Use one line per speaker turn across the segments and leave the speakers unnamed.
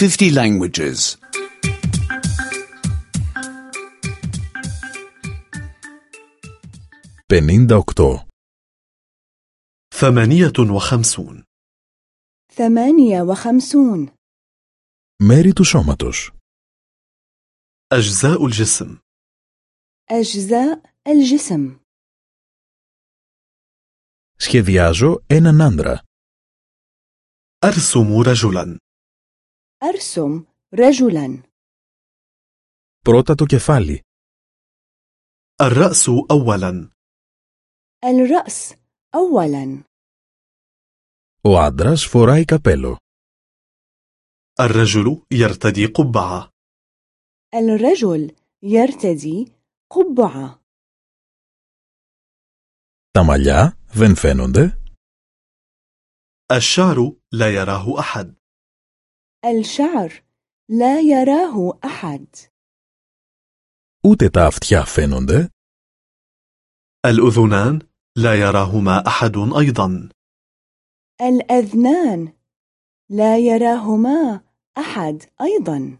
50 languages.
58.
ثمانية وخمسون
ثمانية وخمسون
Μέρη του σώματος.
أجزاء الجسم
أجزاء الجسم
Σχεδιάζω έναν άντρα.
أرسم رجلا
أرسم رجلا
Πρώτα το κεφάλι.
الرأس أولا
الرأس أولا
Ο άντρας φοράει καπέλο.
الرجل يرتدي قبعة
الرجل يرتدي قبعة
Τα μαλλιά δεν φαίνονται.
الشعر لا يراه أحد
الشعر لا يراه أحد
Ούτε τα αυτιά φαίνονται.
الأذنان لا يراهما أحد أيضا
الأذنان لا يراهما أحد أيضا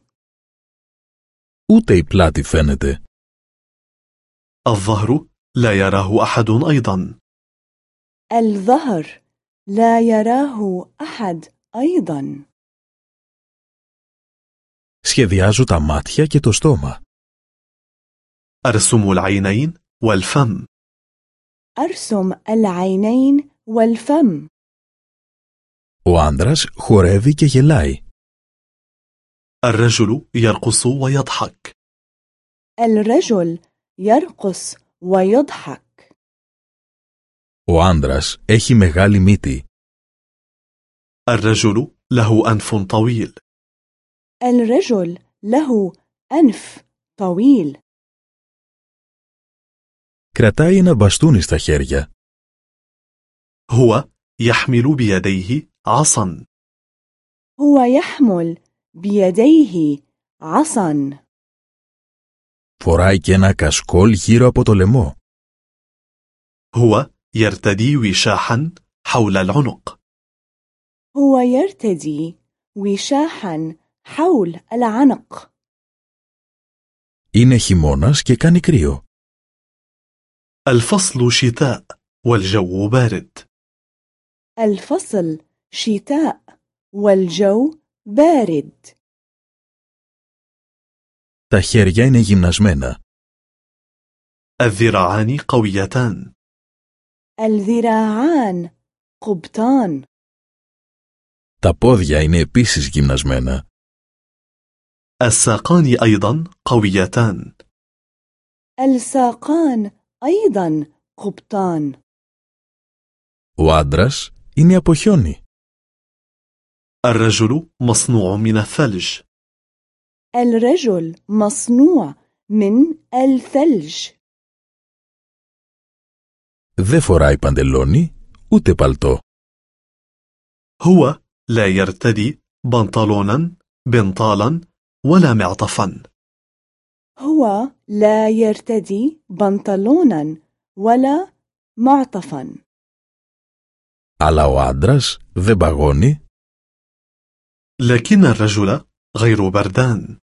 Ούτε η πλάτη φαίνεται.
الظهر لا يراه أحد أيضا
الظهر لا يراه أحد أيضا
Σχεδιάζω τα μάτια και το στόμα.
أرسم العينين والفم
أرسم العينين والفم
Ο άντρας χορεύει και γελάει.
الرجل يرقص ويضحك
الرجل يرقص ويضحك
Ο άντρας έχει μεγάλη μύτη.
الرجل له أنف طويل
الرجل له أنف طويل
Κρατάει ένα μπαστούνι στα χέρια.
هو يحمل بيديه عصا
هو يحمل بيديه عصا
Φοράει και ένα κασκόλ γύρω από το λαιμό.
هو يرتدي وشاحا حول العنق
هو يرتدي وشاحا حول العنق
Είναι χειμώνας και κάνει κρύο.
الفصل شتاء والجو بارد
الفصل شتاء والجو بارد
Τα χέρια είναι γυμνασμένα.
الذراعان قويتان
الذراعان قبطان
Τα πόδια είναι επίσης γυμνασμένα.
الساقان أيضا قويتان
الساقان أيضا قبطان
Ο άντρας είναι από χιόνι.
الرجل مصنوع من الثلج
الرجل مصنوع من الثلج
Δεν φοράει παντελόνι ούτε παλτό.
هو لا يرتدي بنطلونا بنطالا ولا معطفا
هو لا يرتدي بنطلونا ولا معطفا
Αλλά ο άντρας δεν παγώνει,
لكن الرجل غير بردان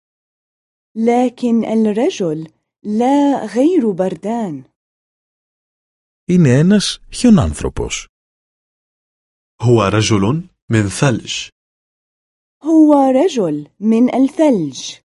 لكن الرجل لا غير بردان
είναι ένας χιονάνθρωπος.
هو رجل من ثلج
هو رجل من الثلج.